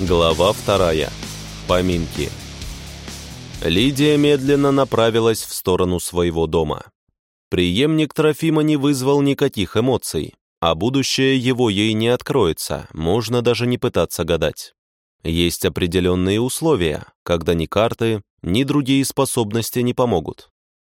Глава вторая. Поминки. Лидия медленно направилась в сторону своего дома. Приемник Трофима не вызвал никаких эмоций, а будущее его ей не откроется, можно даже не пытаться гадать. Есть определенные условия, когда ни карты, ни другие способности не помогут.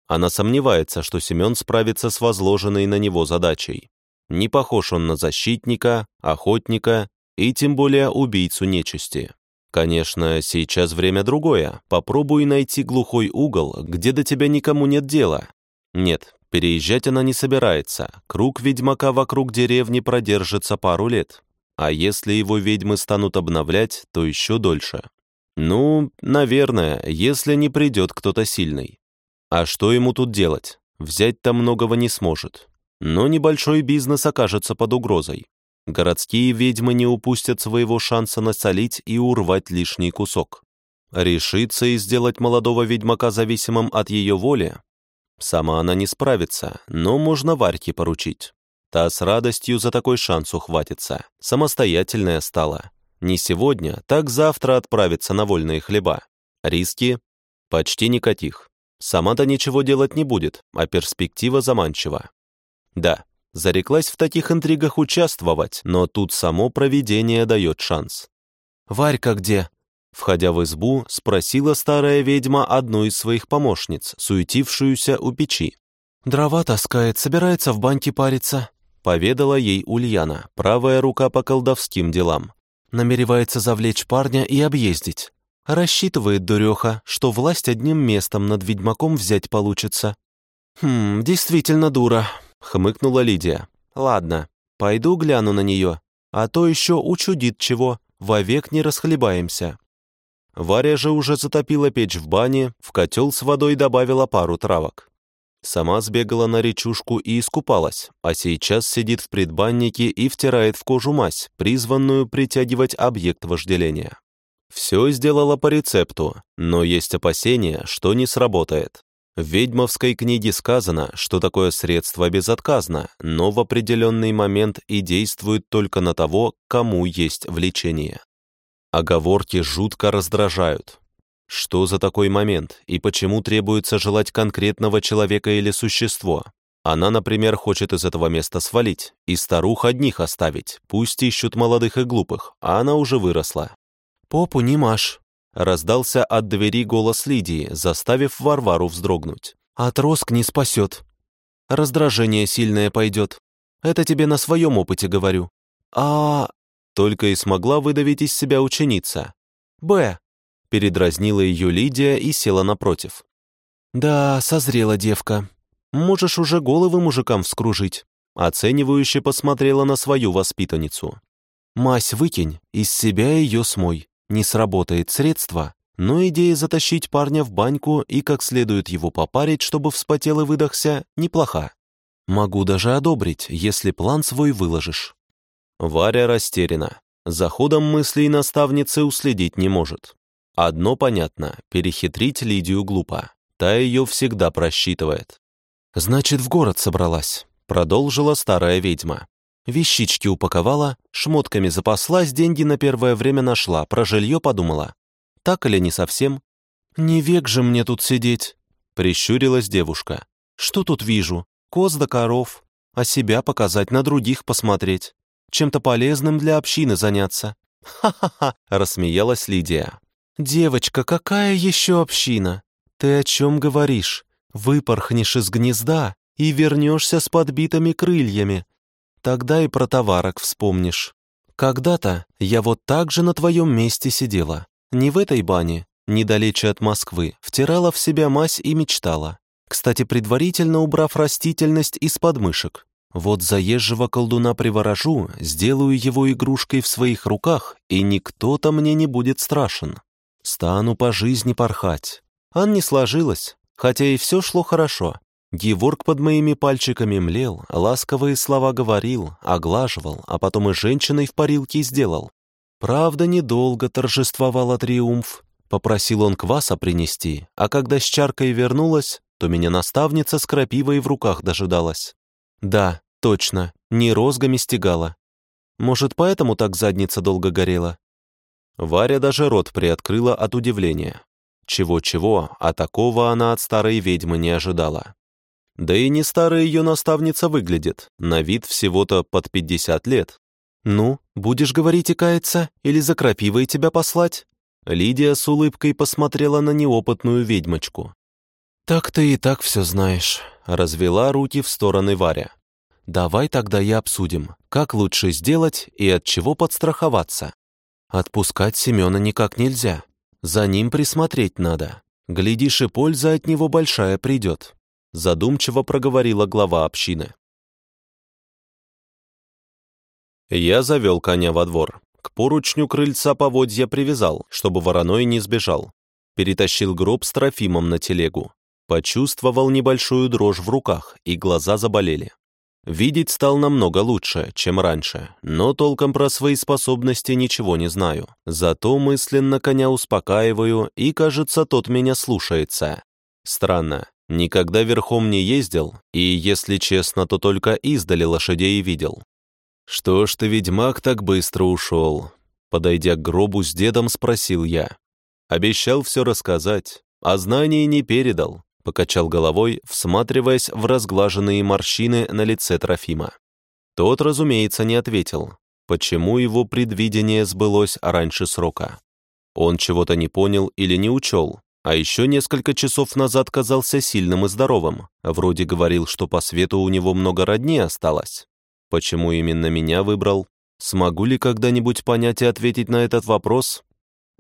Она сомневается, что Семен справится с возложенной на него задачей. Не похож он на защитника, охотника и тем более убийцу нечисти. Конечно, сейчас время другое. Попробуй найти глухой угол, где до тебя никому нет дела. Нет, переезжать она не собирается. Круг ведьмака вокруг деревни продержится пару лет. А если его ведьмы станут обновлять, то еще дольше. Ну, наверное, если не придет кто-то сильный. А что ему тут делать? Взять-то многого не сможет. Но небольшой бизнес окажется под угрозой. Городские ведьмы не упустят своего шанса насолить и урвать лишний кусок. Решиться и сделать молодого ведьмака зависимым от ее воли? Сама она не справится, но можно Варьке поручить. Та с радостью за такой шанс ухватится. Самостоятельная стала. Не сегодня, так завтра отправится на вольные хлеба. Риски? Почти никаких. Сама-то ничего делать не будет, а перспектива заманчива. Да, зареклась в таких интригах участвовать, но тут само провидение дает шанс. «Варька где?» Входя в избу, спросила старая ведьма одну из своих помощниц, суетившуюся у печи. «Дрова таскает, собирается в баньке париться», — поведала ей Ульяна, правая рука по колдовским делам. Намеревается завлечь парня и объездить. Рассчитывает дуреха, что власть одним местом над ведьмаком взять получится. «Хм, действительно дура», — хмыкнула Лидия. «Ладно, пойду гляну на нее, а то еще учудит чего, вовек не расхлебаемся». Варя же уже затопила печь в бане, в котел с водой добавила пару травок. Сама сбегала на речушку и искупалась, а сейчас сидит в предбаннике и втирает в кожу мазь, призванную притягивать объект вожделения. Все сделала по рецепту, но есть опасения, что не сработает. В ведьмовской книге сказано, что такое средство безотказно, но в определенный момент и действует только на того, кому есть влечение. Оговорки жутко раздражают. Что за такой момент и почему требуется желать конкретного человека или существо? Она, например, хочет из этого места свалить и старух одних оставить, пусть ищут молодых и глупых, а она уже выросла. «Попу не маш», — раздался от двери голос Лидии, заставив Варвару вздрогнуть. «Отроск не спасет. Раздражение сильное пойдет. Это тебе на своем опыте говорю. А только и смогла выдавить из себя ученица. «Б», — передразнила ее Лидия и села напротив. «Да, созрела девка. Можешь уже головы мужикам вскружить», оценивающе посмотрела на свою воспитанницу. «Мась выкинь, из себя ее смой. Не сработает средство, но идея затащить парня в баньку и как следует его попарить, чтобы вспотел и выдохся, неплоха. Могу даже одобрить, если план свой выложишь. Варя растеряна. За ходом мыслей наставницы уследить не может. Одно понятно, перехитрить Лидию глупо. Та ее всегда просчитывает. «Значит, в город собралась», — продолжила старая ведьма. Вещички упаковала, шмотками запаслась, деньги на первое время нашла, про жилье подумала. Так или не совсем? «Не век же мне тут сидеть», — прищурилась девушка. «Что тут вижу? Коз да коров. А себя показать, на других посмотреть чем-то полезным для общины заняться». «Ха-ха-ха!» — рассмеялась Лидия. «Девочка, какая еще община? Ты о чем говоришь? Выпорхнешь из гнезда и вернешься с подбитыми крыльями. Тогда и про товарок вспомнишь. Когда-то я вот так же на твоем месте сидела. Не в этой бане, недалече от Москвы, втирала в себя мазь и мечтала. Кстати, предварительно убрав растительность из подмышек. Вот заезжего колдуна приворожу, сделаю его игрушкой в своих руках, и никто-то мне не будет страшен. Стану по жизни порхать. Ан не сложилось, хотя и все шло хорошо. Геворг под моими пальчиками млел, ласковые слова говорил, оглаживал, а потом и женщиной в парилке сделал. Правда, недолго торжествовала триумф. Попросил он кваса принести, а когда с чаркой вернулась, то меня наставница с крапивой в руках дожидалась. Да, Точно, не розгами стегала. Может, поэтому так задница долго горела? Варя даже рот приоткрыла от удивления. Чего-чего, а такого она от старой ведьмы не ожидала. Да и не старая ее наставница выглядит, на вид всего-то под 50 лет. «Ну, будешь говорить и каяться, или за крапивой тебя послать?» Лидия с улыбкой посмотрела на неопытную ведьмочку. «Так ты и так все знаешь», — развела руки в стороны Варя. «Давай тогда и обсудим, как лучше сделать и от чего подстраховаться. Отпускать Семена никак нельзя. За ним присмотреть надо. Глядишь, и польза от него большая придет», — задумчиво проговорила глава общины. Я завел коня во двор. К поручню крыльца поводья привязал, чтобы вороной не сбежал. Перетащил гроб с Трофимом на телегу. Почувствовал небольшую дрожь в руках, и глаза заболели. Видеть стал намного лучше, чем раньше, но толком про свои способности ничего не знаю. Зато мысленно коня успокаиваю, и, кажется, тот меня слушается. Странно, никогда верхом не ездил, и, если честно, то только издали лошадей видел. «Что ж ты, ведьмак, так быстро ушел?» Подойдя к гробу с дедом, спросил я. Обещал все рассказать, а знаний не передал, покачал головой, всматриваясь в разглаженные морщины на лице Трофима. Тот, разумеется, не ответил, почему его предвидение сбылось раньше срока. Он чего-то не понял или не учел, а еще несколько часов назад казался сильным и здоровым, вроде говорил, что по свету у него много родни осталось. Почему именно меня выбрал? Смогу ли когда-нибудь понять и ответить на этот вопрос?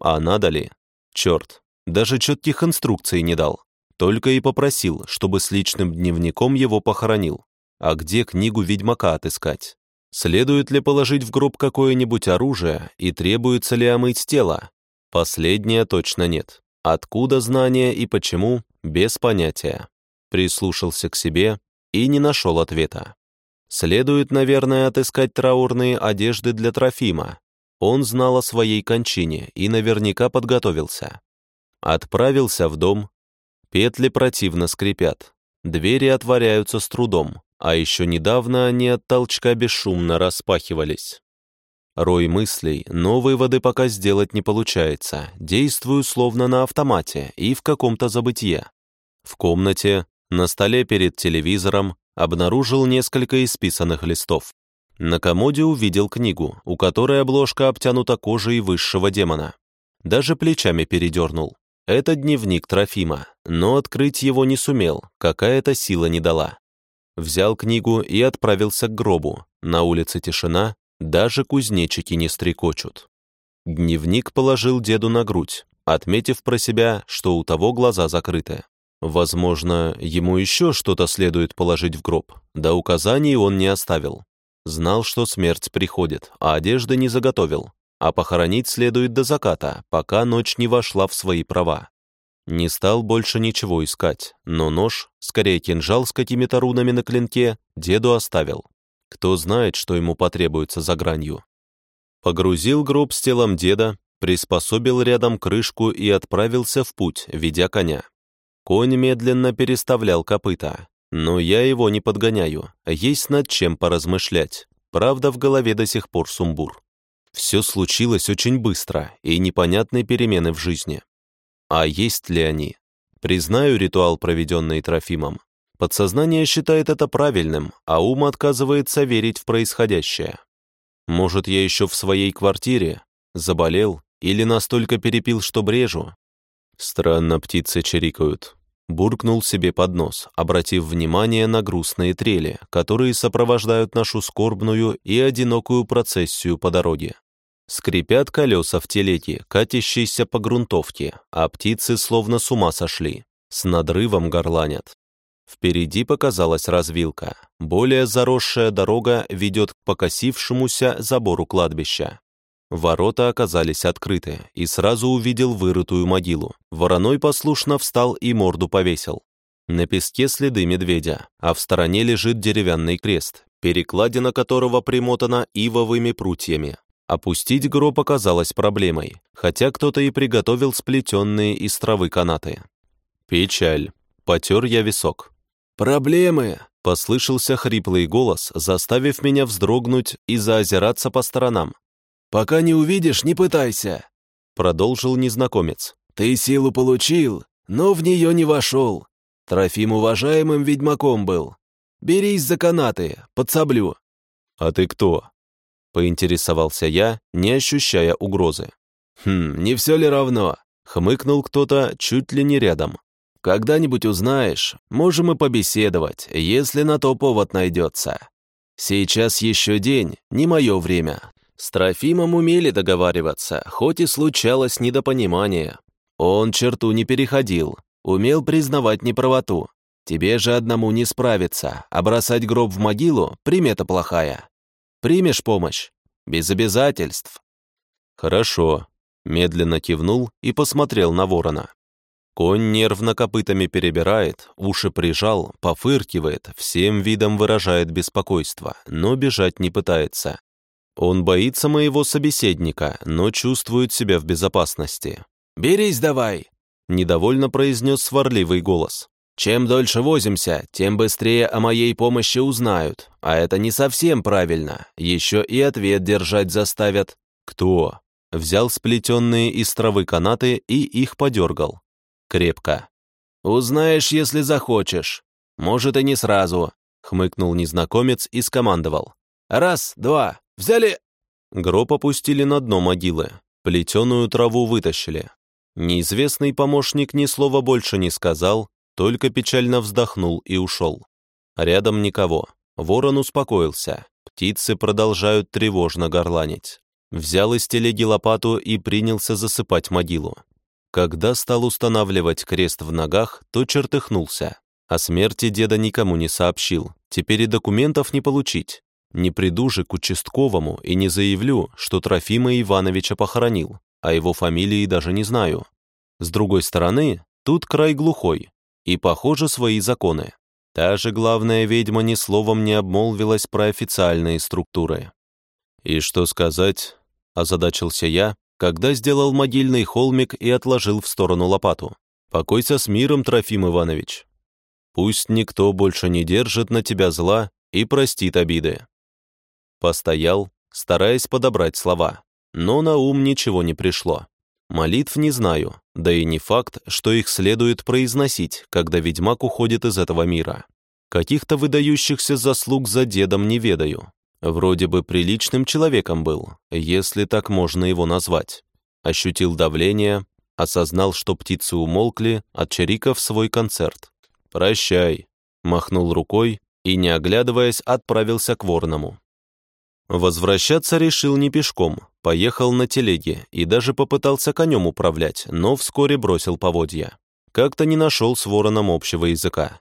А надо ли? Черт, даже четких инструкций не дал. Только и попросил, чтобы с личным дневником его похоронил. А где книгу ведьмака отыскать? Следует ли положить в гроб какое-нибудь оружие и требуется ли омыть тело? Последнее точно нет. Откуда знания и почему? Без понятия. Прислушался к себе и не нашел ответа. Следует, наверное, отыскать траурные одежды для Трофима. Он знал о своей кончине и наверняка подготовился. Отправился в дом. Петли противно скрипят. Двери отворяются с трудом, а еще недавно они от толчка бесшумно распахивались. Рой мыслей, новой воды пока сделать не получается, действую словно на автомате и в каком-то забытье. В комнате, на столе перед телевизором, обнаружил несколько исписанных листов. На комоде увидел книгу, у которой обложка обтянута кожей высшего демона. Даже плечами передернул. Это дневник Трофима, но открыть его не сумел, какая-то сила не дала. Взял книгу и отправился к гробу. На улице тишина, даже кузнечики не стрекочут. Дневник положил деду на грудь, отметив про себя, что у того глаза закрыты. Возможно, ему еще что-то следует положить в гроб, да указаний он не оставил. Знал, что смерть приходит, а одежды не заготовил, а похоронить следует до заката, пока ночь не вошла в свои права. Не стал больше ничего искать, но нож, скорее кинжал с какими-то рунами на клинке, деду оставил. Кто знает, что ему потребуется за гранью. Погрузил гроб с телом деда, приспособил рядом крышку и отправился в путь, ведя коня. Конь медленно переставлял копыта, но я его не подгоняю, есть над чем поразмышлять. Правда, в голове до сих пор сумбур. Все случилось очень быстро и непонятные перемены в жизни. А есть ли они? Признаю ритуал, проведенный Трофимом. Подсознание считает это правильным, а ум отказывается верить в происходящее. Может, я еще в своей квартире? Заболел? Или настолько перепил, что брежу? Странно птицы чирикают. Буркнул себе под нос, обратив внимание на грустные трели, которые сопровождают нашу скорбную и одинокую процессию по дороге. Скрипят колеса в телеге, катящейся по грунтовке, а птицы словно с ума сошли, с надрывом горланят. Впереди показалась развилка. Более заросшая дорога ведет к покосившемуся забору кладбища. Ворота оказались открыты, и сразу увидел вырытую могилу. Вороной послушно встал и морду повесил. На песке следы медведя, а в стороне лежит деревянный крест, перекладина которого примотана ивовыми прутьями. Опустить гроб оказалось проблемой, хотя кто-то и приготовил сплетенные из травы канаты. Печаль. Потер я висок. «Проблемы!» — послышался хриплый голос, заставив меня вздрогнуть и заозираться по сторонам. Пока не увидишь, не пытайся. продолжил незнакомец. «Ты силу получил, но в нее не вошел. Трофим уважаемым ведьмаком был. Берись за канаты, подсоблю». «А ты кто?» — поинтересовался я, не ощущая угрозы. «Хм, не все ли равно?» — хмыкнул кто-то чуть ли не рядом. «Когда-нибудь узнаешь, можем и побеседовать, если на то повод найдется. Сейчас еще день, не мое время. С Трофимом умели договариваться, хоть и случалось недопонимание. Он черту не переходил, умел признавать неправоту. Тебе же одному не справиться, а бросать гроб в могилу — примета плохая. Примешь помощь? Без обязательств. Хорошо. Медленно кивнул и посмотрел на ворона. Конь нервно копытами перебирает, уши прижал, пофыркивает, всем видом выражает беспокойство, но бежать не пытается. Он боится моего собеседника, но чувствует себя в безопасности. «Берись давай!» — недовольно произнес сварливый голос. «Чем дольше возимся, тем быстрее о моей помощи узнают, а это не совсем правильно, еще и ответ держать заставят». «Кто?» Взял сплетенные из травы канаты и их подергал крепко. «Узнаешь, если захочешь. Может, и не сразу», — хмыкнул незнакомец и скомандовал. «Раз, два, взяли!» Гроб опустили на дно могилы, плетеную траву вытащили. Неизвестный помощник ни слова больше не сказал, только печально вздохнул и ушел. Рядом никого. Ворон успокоился. Птицы продолжают тревожно горланить. Взял из телеги лопату и принялся засыпать могилу. Когда стал устанавливать крест в ногах, то чертыхнулся. О смерти деда никому не сообщил, теперь и документов не получить. Не приду же к участковому и не заявлю, что Трофима Ивановича похоронил, а его фамилии даже не знаю. С другой стороны, тут край глухой, и, похоже, свои законы. Та же главная ведьма ни словом не обмолвилась про официальные структуры. «И что сказать?» – озадачился я, когда сделал могильный холмик и отложил в сторону лопату. «Покойся с миром, Трофим Иванович. Пусть никто больше не держит на тебя зла и простит обиды». Постоял, стараясь подобрать слова, но на ум ничего не пришло. Молитв не знаю, да и не факт, что их следует произносить, когда ведьмак уходит из этого мира. Каких-то выдающихся заслуг за дедом не ведаю, Вроде бы приличным человеком был, если так можно его назвать. Ощутил давление, осознал, что птицы умолкли, отчарикав свой концерт. «Прощай», — махнул рукой и, не оглядываясь, отправился к Ворному. Возвращаться решил не пешком, поехал на телеге и даже попытался конем управлять, но вскоре бросил поводья. Как-то не нашел с Вороном общего языка.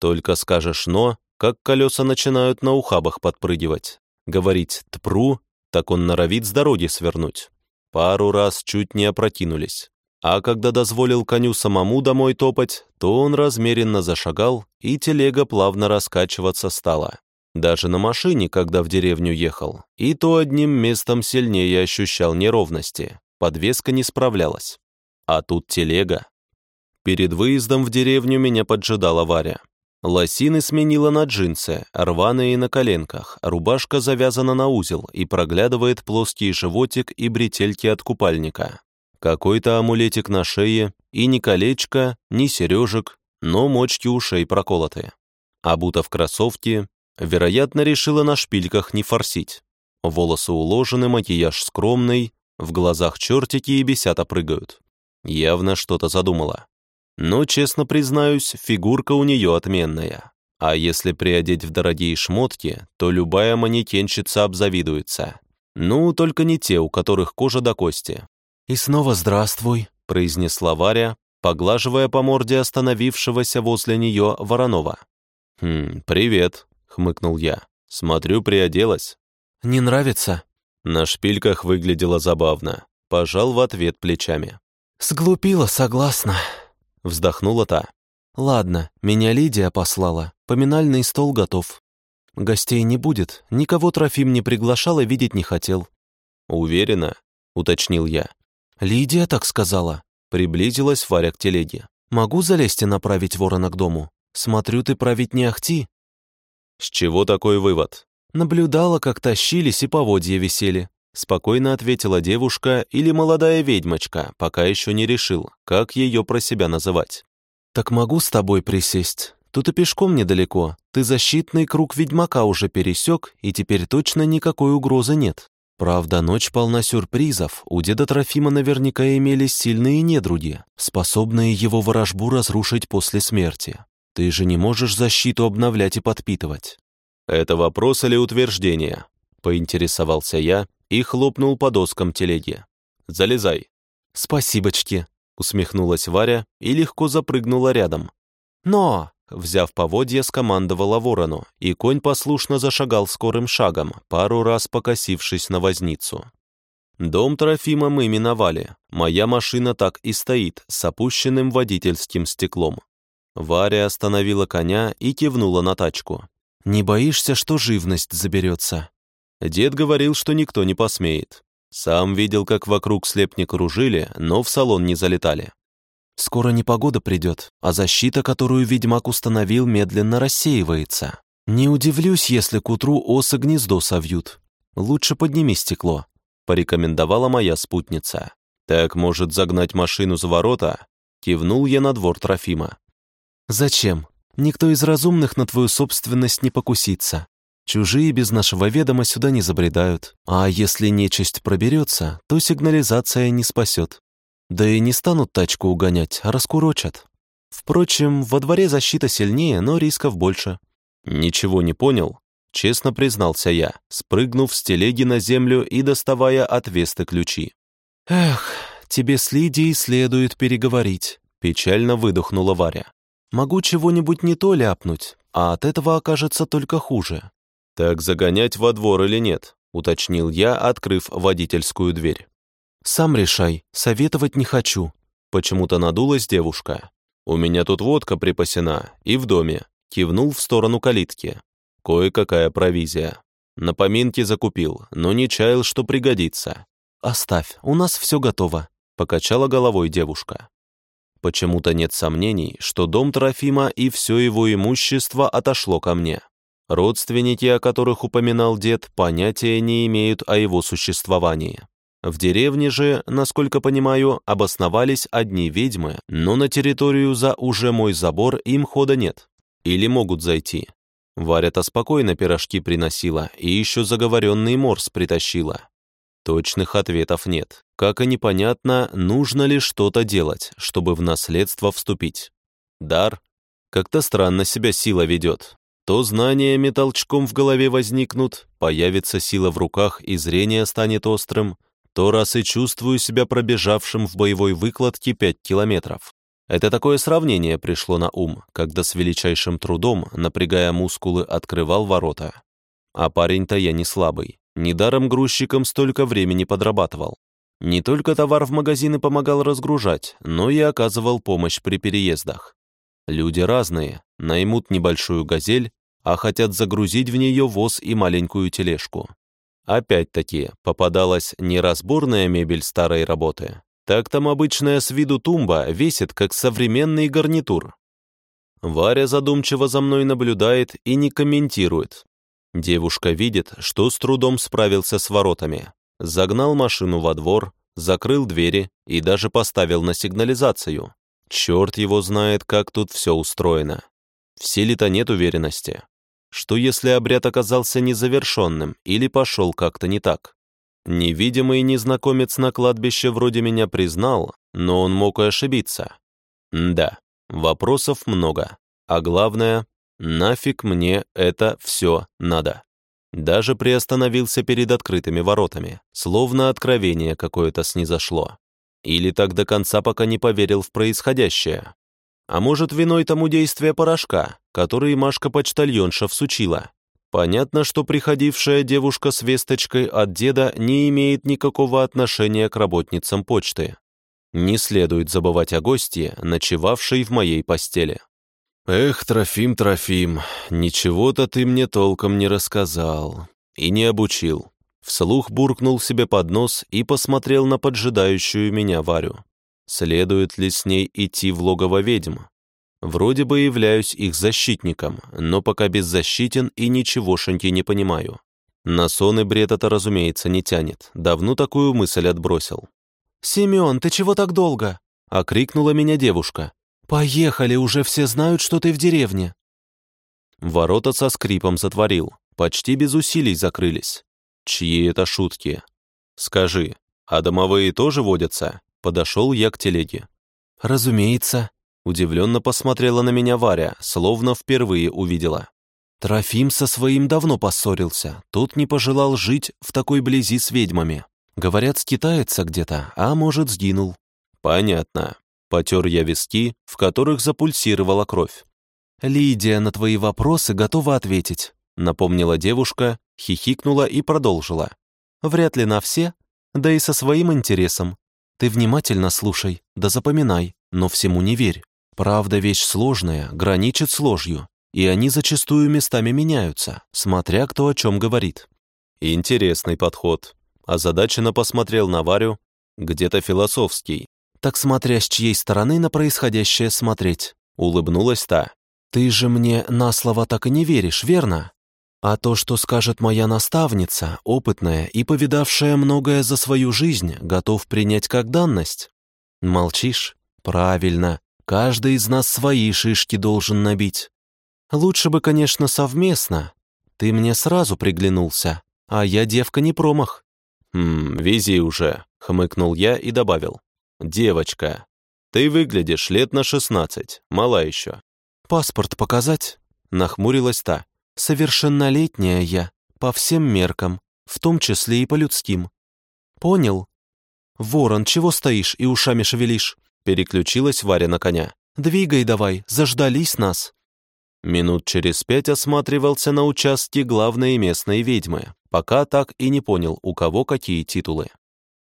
Только скажешь «но», как колеса начинают на ухабах подпрыгивать. Говорить «тпру», так он норовит с дороги свернуть. Пару раз чуть не опрокинулись. А когда дозволил коню самому домой топать, то он размеренно зашагал, и телега плавно раскачиваться стала. Даже на машине, когда в деревню ехал, и то одним местом сильнее ощущал неровности. Подвеска не справлялась. А тут телега. Перед выездом в деревню меня поджидала Варя. Лосины сменила на джинсы, рваные на коленках, рубашка завязана на узел и проглядывает плоский животик и бретельки от купальника. Какой-то амулетик на шее, и ни колечко, ни сережек, но мочки ушей проколоты. Обута в кроссовки, вероятно, решила на шпильках не форсить. Волосы уложены, макияж скромный, в глазах чертики и бесята прыгают. Явно что-то задумала. Но, честно признаюсь, фигурка у нее отменная. А если приодеть в дорогие шмотки, то любая манекенщица обзавидуется. Ну, только не те, у которых кожа до кости. «И снова здравствуй», — произнесла Варя, поглаживая по морде остановившегося возле нее Воронова. «Хм, привет», — хмыкнул я. «Смотрю, приоделась». «Не нравится?» На шпильках выглядело забавно. Пожал в ответ плечами. «Сглупила, согласна», Вздохнула та. «Ладно, меня Лидия послала. Поминальный стол готов. Гостей не будет, никого Трофим не приглашал и видеть не хотел». «Уверена?» — уточнил я. «Лидия так сказала». Приблизилась Варя к телеге. «Могу залезть и направить ворона к дому? Смотрю, ты править не ахти». «С чего такой вывод?» Наблюдала, как тащились и поводья висели. Спокойно ответила девушка или молодая ведьмочка, пока еще не решил, как ее про себя называть. «Так могу с тобой присесть? Тут и пешком недалеко. Ты защитный круг ведьмака уже пересек, и теперь точно никакой угрозы нет. Правда, ночь полна сюрпризов. У деда Трофима наверняка имелись сильные недруги, способные его ворожбу разрушить после смерти. Ты же не можешь защиту обновлять и подпитывать». «Это вопрос или утверждение?» — поинтересовался я и хлопнул по доскам телеги. «Залезай». «Спасибочки», — усмехнулась Варя и легко запрыгнула рядом. «Но!» Взяв поводья, скомандовала ворону, и конь послушно зашагал скорым шагом, пару раз покосившись на возницу. Дом Трофима мы миновали. Моя машина так и стоит, с опущенным водительским стеклом. Варя остановила коня и кивнула на тачку. «Не боишься, что живность заберется?» Дед говорил, что никто не посмеет. Сам видел, как вокруг слепни кружили, но в салон не залетали. Скоро непогода придет, а защита, которую ведьмак установил, медленно рассеивается. Не удивлюсь, если к утру осы гнездо совьют. Лучше подними стекло», — порекомендовала моя спутница. «Так, может, загнать машину за ворота?» Кивнул я на двор Трофима. «Зачем? Никто из разумных на твою собственность не покусится. Чужие без нашего ведома сюда не забредают. А если нечисть проберется, то сигнализация не спасет. Да и не станут тачку угонять, а раскурочат. Впрочем, во дворе защита сильнее, но рисков больше. Ничего не понял, честно признался я, спрыгнув с телеги на землю и доставая от Весты ключи. «Эх, тебе с Лидией следует переговорить», — печально выдохнула Варя. «Могу чего-нибудь не то ляпнуть, а от этого окажется только хуже». «Так загонять во двор или нет?» — уточнил я, открыв водительскую дверь. «Сам решай, советовать не хочу», — почему-то надулась девушка. «У меня тут водка припасена, и в доме», — кивнул в сторону калитки. «Кое-какая провизия. На поминки закупил, но не чаял, что пригодится». «Оставь, у нас все готово», — покачала головой девушка. Почему-то нет сомнений, что дом Трофима и все его имущество отошло ко мне. Родственники, о которых упоминал дед, понятия не имеют о его существовании. В деревне же, насколько понимаю, обосновались одни ведьмы, но на территорию за уже мой забор им хода нет. Или могут зайти. Варя-то спокойно пирожки приносила и еще заговоренный морс притащила. Точных ответов нет. Как и непонятно, нужно ли что-то делать, чтобы в наследство вступить. Дар? Как-то странно себя сила ведет. То знаниями толчком в голове возникнут, появится сила в руках и зрение станет острым, то раз и чувствую себя пробежавшим в боевой выкладке 5 километров. Это такое сравнение пришло на ум, когда с величайшим трудом, напрягая мускулы, открывал ворота. А парень-то я не слабый. Недаром грузчиком столько времени подрабатывал. Не только товар в магазины помогал разгружать, но и оказывал помощь при переездах. Люди разные, наймут небольшую газель, а хотят загрузить в нее воз и маленькую тележку. Опять-таки, попадалась не разборная мебель старой работы, так там обычная с виду тумба весит, как современный гарнитур. Варя задумчиво за мной наблюдает и не комментирует. Девушка видит, что с трудом справился с воротами. Загнал машину во двор, закрыл двери и даже поставил на сигнализацию. Черт его знает, как тут все устроено. В силе-то нет уверенности. Что если обряд оказался незавершенным или пошел как-то не так? Невидимый незнакомец на кладбище вроде меня признал, но он мог и ошибиться. Да, вопросов много. А главное, нафиг мне это все надо. Даже приостановился перед открытыми воротами, словно откровение какое-то снизошло. Или так до конца пока не поверил в происходящее. А может, виной тому действия порошка, который Машка-почтальонша всучила. Понятно, что приходившая девушка с весточкой от деда не имеет никакого отношения к работницам почты. Не следует забывать о гостье, ночевавшей в моей постели. «Эх, Трофим, Трофим, ничего-то ты мне толком не рассказал и не обучил». Вслух буркнул себе под нос и посмотрел на поджидающую меня Варю. Следует ли с ней идти в логово ведьм? Вроде бы являюсь их защитником, но пока беззащитен и ничегошеньки не понимаю. На сон и бред это, разумеется, не тянет. Давно такую мысль отбросил. «Семен, ты чего так долго?» — окрикнула меня девушка. «Поехали, уже все знают, что ты в деревне». Ворота со скрипом затворил, почти без усилий закрылись. Чьи это шутки? Скажи, а домовые тоже водятся? Подошел я к телеге. Разумеется. Удивленно посмотрела на меня Варя, словно впервые увидела. Трофим со своим давно поссорился, тут не пожелал жить в такой близи с ведьмами. Говорят, скитается где-то, а может, сгинул. Понятно. Потер я виски, в которых запульсировала кровь. «Лидия на твои вопросы готова ответить», напомнила девушка, хихикнула и продолжила. «Вряд ли на все, да и со своим интересом. Ты внимательно слушай, да запоминай, но всему не верь. Правда вещь сложная, граничит с ложью, и они зачастую местами меняются, смотря кто о чем говорит». «Интересный подход», озадаченно посмотрел на Варю, где-то философский. «Так смотря с чьей стороны на происходящее смотреть», улыбнулась та. «Ты же мне на слово так и не веришь, верно? А то, что скажет моя наставница, опытная и повидавшая многое за свою жизнь, готов принять как данность? Молчишь? Правильно. Каждый из нас свои шишки должен набить. Лучше бы, конечно, совместно. Ты мне сразу приглянулся, а я девка не промах. «Хм, вези уже», — хмыкнул я и добавил. «Девочка, ты выглядишь лет на шестнадцать, мала еще». «Паспорт показать?» — нахмурилась та. «Совершеннолетняя я, по всем меркам, в том числе и по людским». «Понял?» «Ворон, чего стоишь и ушами шевелишь?» Переключилась Варя на коня. «Двигай давай, заждались нас». Минут через пять осматривался на участке главной местной ведьмы, пока так и не понял, у кого какие титулы.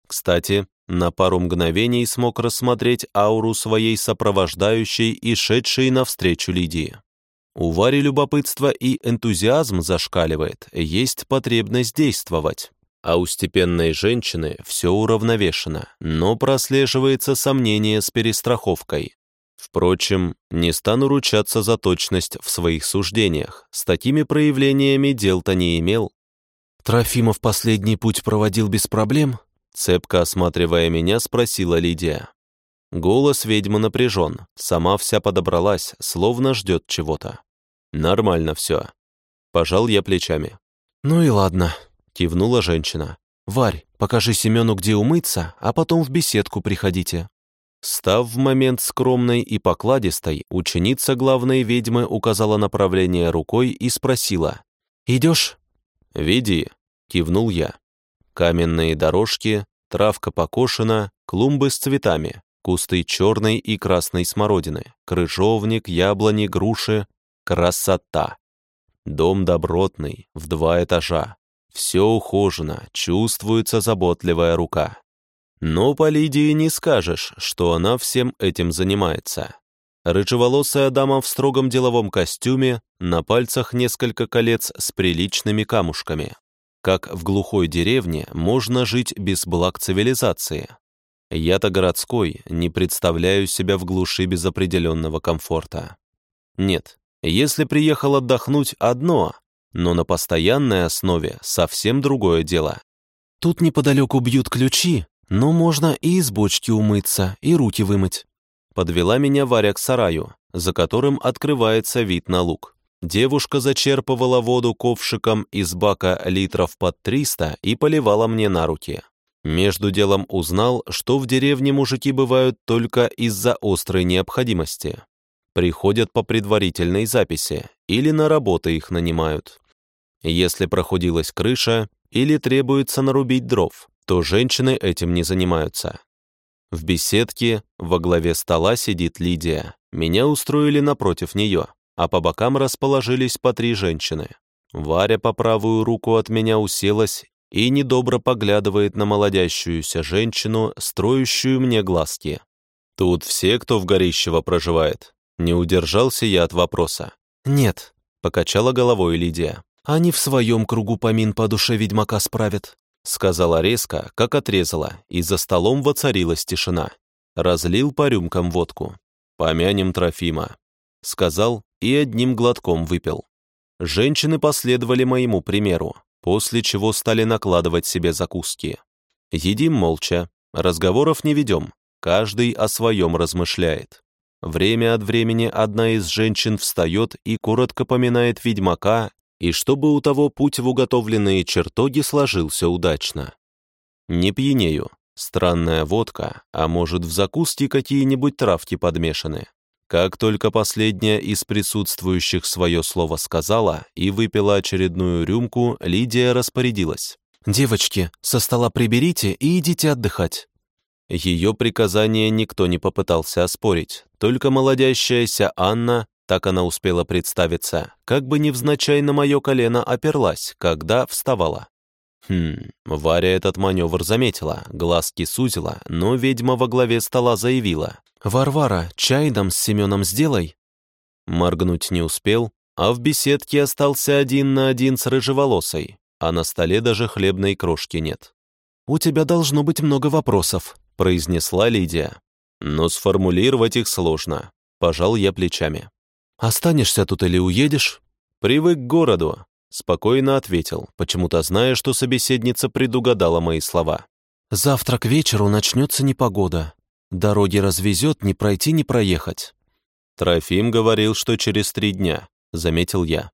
Кстати, на пару мгновений смог рассмотреть ауру своей сопровождающей и шедшей навстречу Лидии. У Вари любопытство и энтузиазм зашкаливает, есть потребность действовать. А у степенной женщины все уравновешено, но прослеживается сомнение с перестраховкой. Впрочем, не стану ручаться за точность в своих суждениях, с такими проявлениями дел-то не имел. Трофимов последний путь проводил без проблем, Цепко осматривая меня, спросила Лидия. Голос ведьмы напряжен, сама вся подобралась, словно ждет чего-то. Нормально все. Пожал я плечами. «Ну и ладно», — кивнула женщина. «Варь, покажи Семену, где умыться, а потом в беседку приходите». Став в момент скромной и покладистой, ученица главной ведьмы указала направление рукой и спросила. «Идешь?» «Веди», — кивнул я. Каменные дорожки, травка покошена, клумбы с цветами, кусты черной и красной смородины, крыжовник, яблони, груши. Красота! Дом добротный, в два этажа. Все ухожено, чувствуется заботливая рука. Но по Лидии не скажешь, что она всем этим занимается. Рыжеволосая дама в строгом деловом костюме, на пальцах несколько колец с приличными камушками как в глухой деревне можно жить без благ цивилизации. Я-то городской, не представляю себя в глуши без определенного комфорта. Нет, если приехал отдохнуть одно, но на постоянной основе совсем другое дело. Тут неподалеку бьют ключи, но можно и из бочки умыться, и руки вымыть. Подвела меня Варя к сараю, за которым открывается вид на луг. Девушка зачерпывала воду ковшиком из бака литров под 300 и поливала мне на руки. Между делом узнал, что в деревне мужики бывают только из-за острой необходимости. Приходят по предварительной записи или на работы их нанимают. Если проходилась крыша или требуется нарубить дров, то женщины этим не занимаются. В беседке во главе стола сидит Лидия. Меня устроили напротив нее а по бокам расположились по три женщины. Варя по правую руку от меня уселась и недобро поглядывает на молодящуюся женщину, строящую мне глазки. Тут все, кто в Горищево проживает. Не удержался я от вопроса. «Нет», — покачала головой Лидия. «Они в своем кругу помин по душе ведьмака справят», — сказала резко, как отрезала, и за столом воцарилась тишина. Разлил по рюмкам водку. «Помянем Трофима», — сказал и одним глотком выпил. Женщины последовали моему примеру. после чего стали накладывать себе закуски. Едим молча, разговоров не ведем, каждый о своем размышляет. Время от времени одна из женщин встает и коротко поминает ведьмака, и чтобы у того путь в уготовленные чертоги сложился удачно. Не пьянею, странная водка, а может в закуске какие-нибудь травки подмешаны. Как только последняя из присутствующих свое слово сказала и выпила очередную рюмку, Лидия распорядилась. «Девочки, со стола приберите и идите отдыхать». Ее приказание никто не попытался оспорить, только молодящаяся Анна, так она успела представиться, как бы невзначай на мое колено оперлась, когда вставала. Хм, Варя этот маневр заметила, глазки сузила, но ведьма во главе стола заявила. «Варвара, чай нам с Семеном сделай». Моргнуть не успел, а в беседке остался один на один с рыжеволосой, а на столе даже хлебной крошки нет. «У тебя должно быть много вопросов», — произнесла Лидия. «Но сформулировать их сложно», — пожал я плечами. «Останешься тут или уедешь?» «Привык к городу», — спокойно ответил, почему-то зная, что собеседница предугадала мои слова. «Завтра к вечеру начнется непогода. Дороги развезет, не пройти, не проехать». Трофим говорил, что через три дня, заметил я.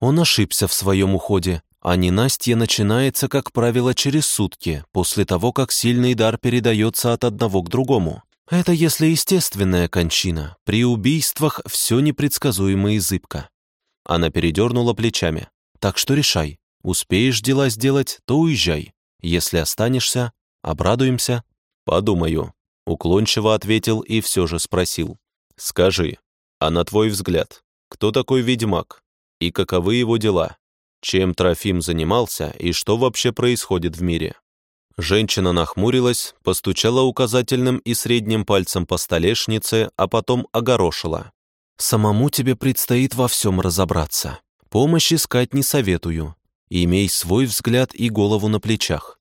Он ошибся в своем уходе, а ненастье начинается, как правило, через сутки, после того, как сильный дар передается от одного к другому. Это если естественная кончина. При убийствах все непредсказуемо и зыбко. Она передернула плечами. Так что решай. Успеешь дела сделать, то уезжай. Если останешься, обрадуемся. Подумаю. Уклончиво ответил и все же спросил. Скажи, а на твой взгляд, кто такой ведьмак? И каковы его дела? Чем Трофим занимался и что вообще происходит в мире? Женщина нахмурилась, постучала указательным и средним пальцем по столешнице, а потом огорошила. «Самому тебе предстоит во всем разобраться. Помощь искать не советую. Имей свой взгляд и голову на плечах.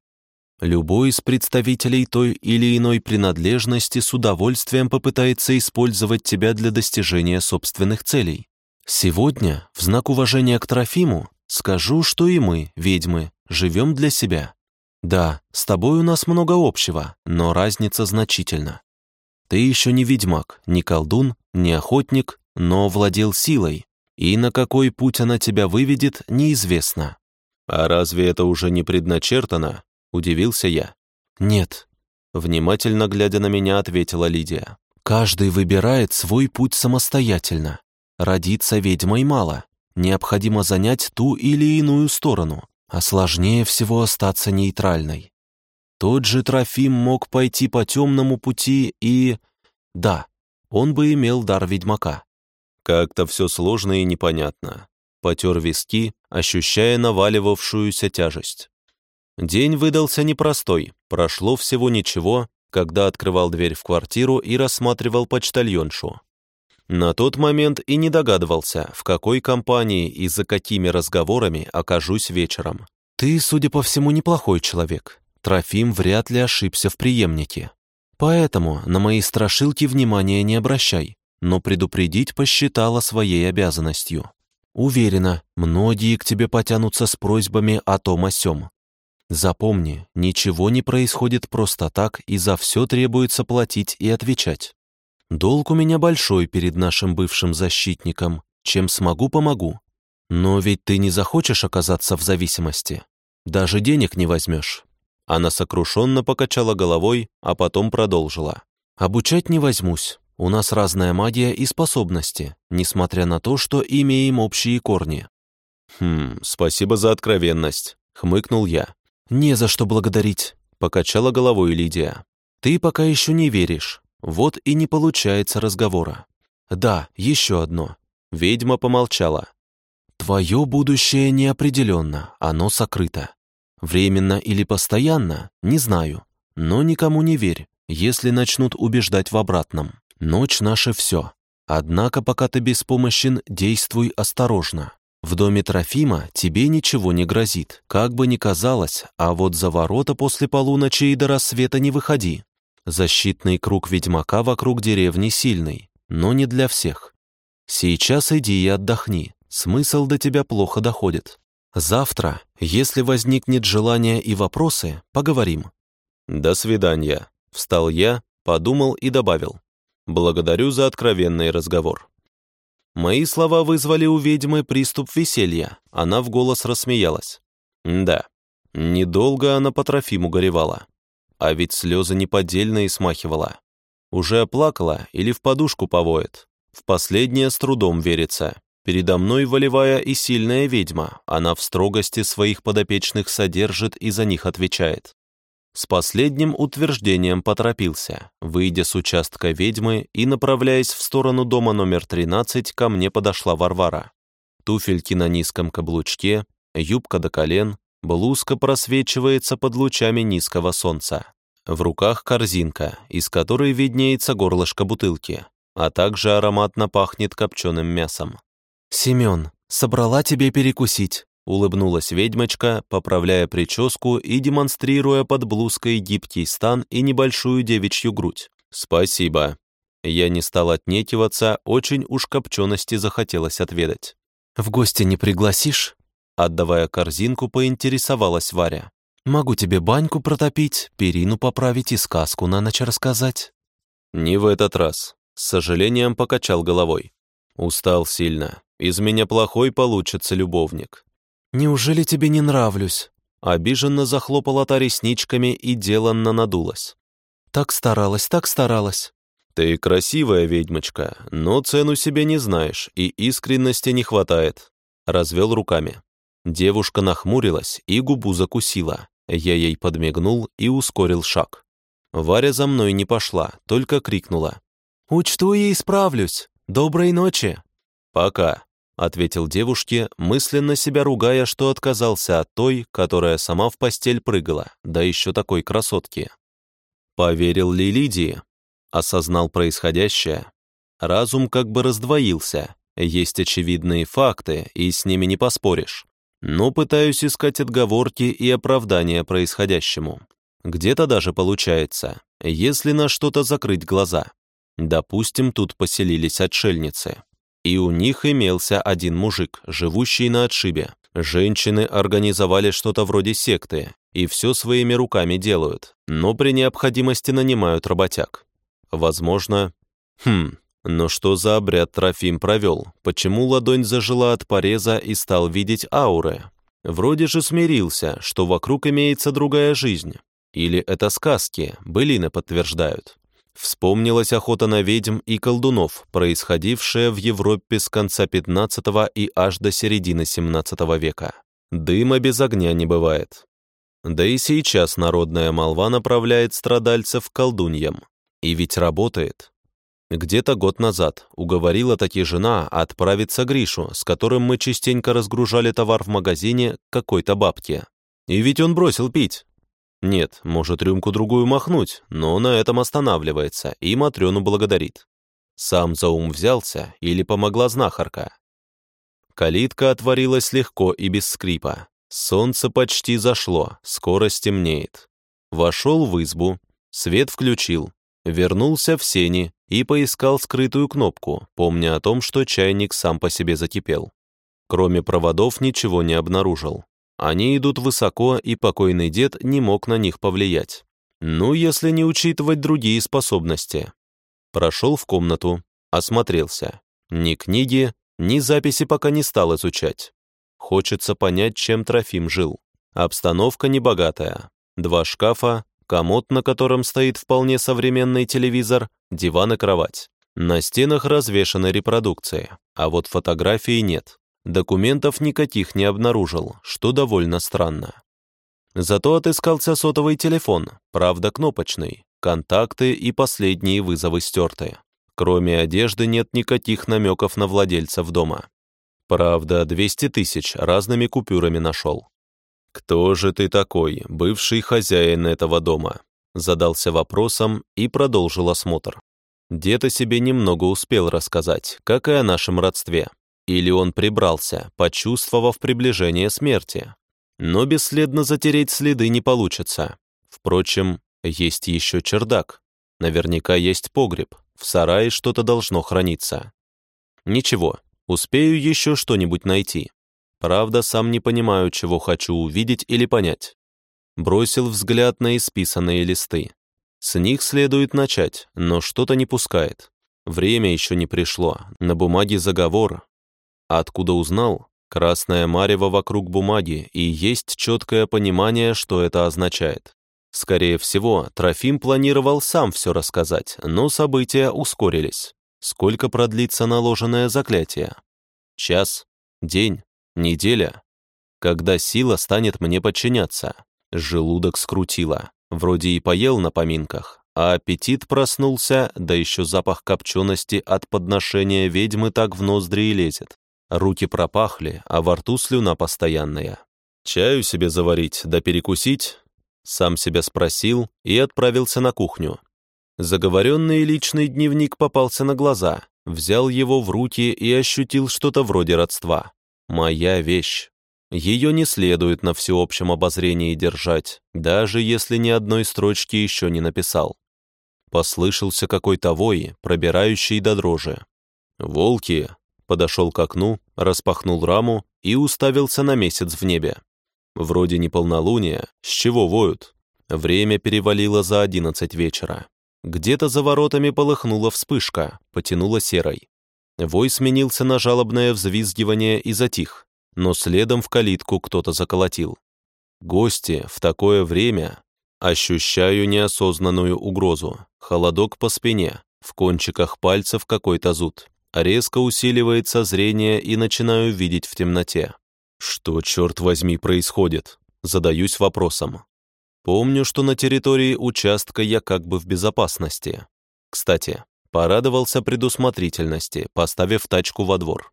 Любой из представителей той или иной принадлежности с удовольствием попытается использовать тебя для достижения собственных целей. Сегодня, в знак уважения к Трофиму, скажу, что и мы, ведьмы, живем для себя. Да, с тобой у нас много общего, но разница значительна. Ты еще не ведьмак, не колдун, не охотник, но владел силой, и на какой путь она тебя выведет, неизвестно. А разве это уже не предначертано? Удивился я. Нет. Внимательно глядя на меня, ответила Лидия. Каждый выбирает свой путь самостоятельно. Родиться ведьмой мало. Необходимо занять ту или иную сторону а сложнее всего остаться нейтральной. Тот же Трофим мог пойти по темному пути и... Да, он бы имел дар ведьмака. Как-то все сложно и непонятно. Потер виски, ощущая наваливавшуюся тяжесть. День выдался непростой, прошло всего ничего, когда открывал дверь в квартиру и рассматривал почтальоншу. На тот момент и не догадывался, в какой компании и за какими разговорами окажусь вечером. «Ты, судя по всему, неплохой человек. Трофим вряд ли ошибся в преемнике. Поэтому на мои страшилки внимания не обращай, но предупредить посчитала своей обязанностью. Уверена, многие к тебе потянутся с просьбами о том о сём. Запомни, ничего не происходит просто так, и за все требуется платить и отвечать. Долг у меня большой перед нашим бывшим защитником. Чем смогу, помогу. Но ведь ты не захочешь оказаться в зависимости. Даже денег не возьмешь. Она сокрушенно покачала головой, а потом продолжила. «Обучать не возьмусь. У нас разная магия и способности, несмотря на то, что имеем общие корни». «Хм, спасибо за откровенность», — хмыкнул я. «Не за что благодарить», — покачала головой Лидия. «Ты пока еще не веришь, вот и не получается разговора. Да, еще одно. Ведьма помолчала. Твое будущее неопределенно, оно сокрыто. Временно или постоянно, не знаю. Но никому не верь, если начнут убеждать в обратном. Ночь наше все. Однако, пока ты беспомощен, действуй осторожно. В доме Трофима тебе ничего не грозит, как бы ни казалось, а вот за ворота после полуночи и до рассвета не выходи. Защитный круг ведьмака вокруг деревни сильный, но не для всех. Сейчас иди и отдохни, смысл до тебя плохо доходит. Завтра, если возникнет желание и вопросы, поговорим. До свидания. Встал я, подумал и добавил. Благодарю за откровенный разговор. Мои слова вызвали у ведьмы приступ веселья. Она в голос рассмеялась. Да, недолго она по Трофиму горевала. А ведь слезы неподдельные смахивала. Уже оплакала или в подушку повоет. В последнее с трудом верится. Передо мной волевая и сильная ведьма. Она в строгости своих подопечных содержит и за них отвечает. С последним утверждением поторопился, выйдя с участка ведьмы и направляясь в сторону дома номер 13, ко мне подошла Варвара. Туфельки на низком каблучке, юбка до колен, блузка просвечивается под лучами низкого солнца. В руках корзинка, из которой виднеется горлышко бутылки, а также ароматно пахнет копченым мясом. «Семен, собрала тебе перекусить», Улыбнулась ведьмочка, поправляя прическу и демонстрируя под блузкой гибкий стан и небольшую девичью грудь. «Спасибо». Я не стал отнекиваться, очень уж копчености захотелось отведать. «В гости не пригласишь?» Отдавая корзинку, поинтересовалась Варя. «Могу тебе баньку протопить, перину поправить и сказку на ночь рассказать». «Не в этот раз», — с сожалением покачал головой. «Устал сильно. Из меня плохой получится любовник. «Неужели тебе не нравлюсь?» Обиженно захлопала та ресничками и деланно надулась. «Так старалась, так старалась». «Ты красивая ведьмочка, но цену себе не знаешь, и искренности не хватает», — развел руками. Девушка нахмурилась и губу закусила. Я ей подмигнул и ускорил шаг. Варя за мной не пошла, только крикнула. «Учту и исправлюсь! Доброй ночи!» «Пока!» — ответил девушке, мысленно себя ругая, что отказался от той, которая сама в постель прыгала, да еще такой красотки. Поверил ли Лидии? Осознал происходящее? Разум как бы раздвоился, есть очевидные факты, и с ними не поспоришь. Но пытаюсь искать отговорки и оправдания происходящему. Где-то даже получается, если на что-то закрыть глаза. Допустим, тут поселились отшельницы. И у них имелся один мужик, живущий на отшибе. Женщины организовали что-то вроде секты, и все своими руками делают, но при необходимости нанимают работяг. Возможно... Хм, но что за обряд Трофим провел? Почему ладонь зажила от пореза и стал видеть ауры? Вроде же смирился, что вокруг имеется другая жизнь. Или это сказки, былины подтверждают. Вспомнилась охота на ведьм и колдунов, происходившая в Европе с конца 15 и аж до середины 17 века. Дыма без огня не бывает. Да и сейчас народная молва направляет страдальцев к колдуньям. И ведь работает. Где-то год назад уговорила таки жена отправиться Гришу, с которым мы частенько разгружали товар в магазине какой-то бабке. И ведь он бросил пить. Нет, может рюмку-другую махнуть, но на этом останавливается и Матрёну благодарит. Сам за ум взялся или помогла знахарка. Калитка отворилась легко и без скрипа. Солнце почти зашло, скоро стемнеет. Вошел в избу, свет включил, вернулся в сени и поискал скрытую кнопку, помня о том, что чайник сам по себе закипел. Кроме проводов ничего не обнаружил. Они идут высоко, и покойный дед не мог на них повлиять. Ну, если не учитывать другие способности. Прошел в комнату, осмотрелся. Ни книги, ни записи пока не стал изучать. Хочется понять, чем Трофим жил. Обстановка небогатая. Два шкафа, комод, на котором стоит вполне современный телевизор, диван и кровать. На стенах развешаны репродукции, а вот фотографий нет. Документов никаких не обнаружил, что довольно странно. Зато отыскался сотовый телефон, правда кнопочный, контакты и последние вызовы стерты. Кроме одежды нет никаких намеков на владельцев дома. Правда, 200 тысяч разными купюрами нашел. «Кто же ты такой, бывший хозяин этого дома?» Задался вопросом и продолжил осмотр. Дед о себе немного успел рассказать, как и о нашем родстве. Или он прибрался, почувствовав приближение смерти. Но бесследно затереть следы не получится. Впрочем, есть еще чердак. Наверняка есть погреб. В сарае что-то должно храниться. Ничего, успею еще что-нибудь найти. Правда, сам не понимаю, чего хочу увидеть или понять. Бросил взгляд на исписанные листы. С них следует начать, но что-то не пускает. Время еще не пришло, на бумаге заговор. откуда узнал? Красная марево вокруг бумаги, и есть четкое понимание, что это означает. Скорее всего, Трофим планировал сам все рассказать, но события ускорились. Сколько продлится наложенное заклятие? Час? День? Неделя? Когда сила станет мне подчиняться? Желудок скрутило. Вроде и поел на поминках, а аппетит проснулся, да еще запах копчености от подношения ведьмы так в ноздри и лезет. Руки пропахли, а во рту слюна постоянная. Чаю себе заварить да перекусить? Сам себя спросил и отправился на кухню. Заговоренный личный дневник попался на глаза, взял его в руки и ощутил что-то вроде родства. Моя вещь. Ее не следует на всеобщем обозрении держать, даже если ни одной строчки еще не написал. Послышался какой-то вой, пробирающий до дрожи. «Волки!» подошел к окну, распахнул раму и уставился на месяц в небе. Вроде не полнолуние, с чего воют? Время перевалило за одиннадцать вечера. Где-то за воротами полыхнула вспышка, потянула серой. Вой сменился на жалобное взвизгивание и затих, но следом в калитку кто-то заколотил. Гости в такое время ощущаю неосознанную угрозу, холодок по спине, в кончиках пальцев какой-то зуд. Резко усиливается зрение и начинаю видеть в темноте. Что, черт возьми, происходит? Задаюсь вопросом. Помню, что на территории участка я как бы в безопасности. Кстати, порадовался предусмотрительности, поставив тачку во двор.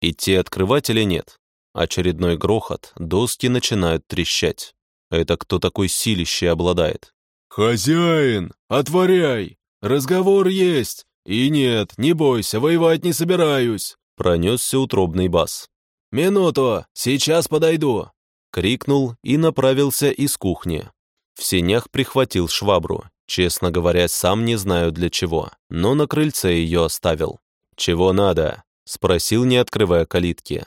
Идти открывать или нет? Очередной грохот, доски начинают трещать. Это кто такой силище обладает? «Хозяин, отворяй! Разговор есть! И нет, не бойся, воевать не собираюсь!» Пронесся утробный бас. «Минуту, сейчас подойду!» Крикнул и направился из кухни. В сенях прихватил швабру. Честно говоря, сам не знаю для чего, но на крыльце ее оставил. «Чего надо?» — спросил, не открывая калитки.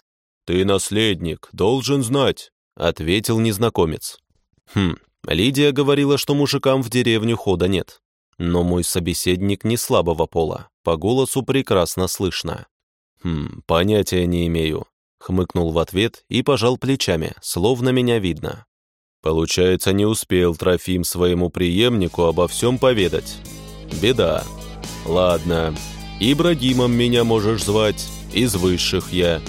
«Ты наследник, должен знать», — ответил незнакомец. «Хм, Лидия говорила, что мужикам в деревню хода нет. Но мой собеседник не слабого пола, по голосу прекрасно слышно. Хм, понятия не имею. Хмыкнул в ответ и пожал плечами, словно меня видно. Получается, не успел Трофим своему преемнику обо всем поведать. Беда. Ладно, Ибрагимом меня можешь звать, из высших я.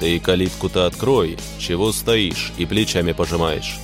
Ты калитку-то открой, чего стоишь и плечами пожимаешь.